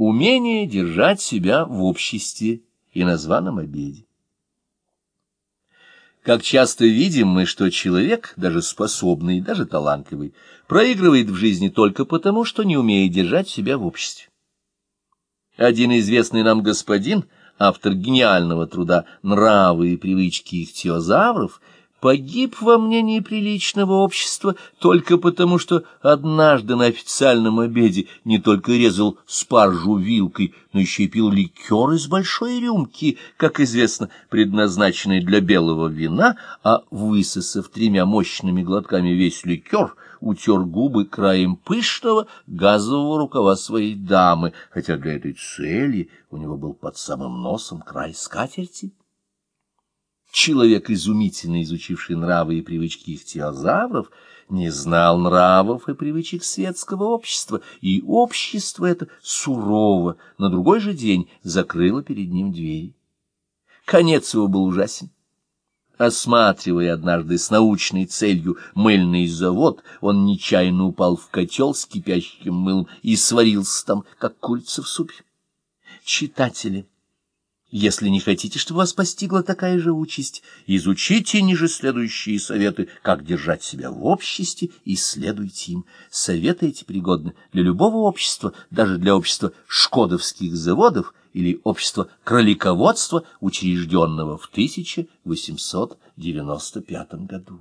Умение держать себя в обществе и на званом обеде. Как часто видим мы, что человек, даже способный, даже талантливый, проигрывает в жизни только потому, что не умеет держать себя в обществе. Один известный нам господин, автор гениального труда «Нравы и привычки ихтиозавров», погиб во мнении приличного общества только потому, что однажды на официальном обеде не только резал спаржу вилкой, но еще и пил ликер из большой рюмки, как известно, предназначенной для белого вина, а, высосав тремя мощными глотками весь ликер, утер губы краем пышного газового рукава своей дамы, хотя для этой цели у него был под самым носом край скатерти. Человек, изумительно изучивший нравы и привычки ихтиозавров, не знал нравов и привычек светского общества, и общество это сурово на другой же день закрыло перед ним двери. Конец его был ужасен. Осматривая однажды с научной целью мыльный завод, он нечаянно упал в котел с кипящим мылом и сварился там, как курица в супе. Читатели! Если не хотите, чтобы вас постигла такая же участь, изучите ниже следующие советы, как держать себя в обществе, и следуйте им. Советы эти пригодны для любого общества, даже для общества шкодовских заводов или общества кролиководства, учрежденного в 1895 году.